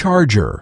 charger.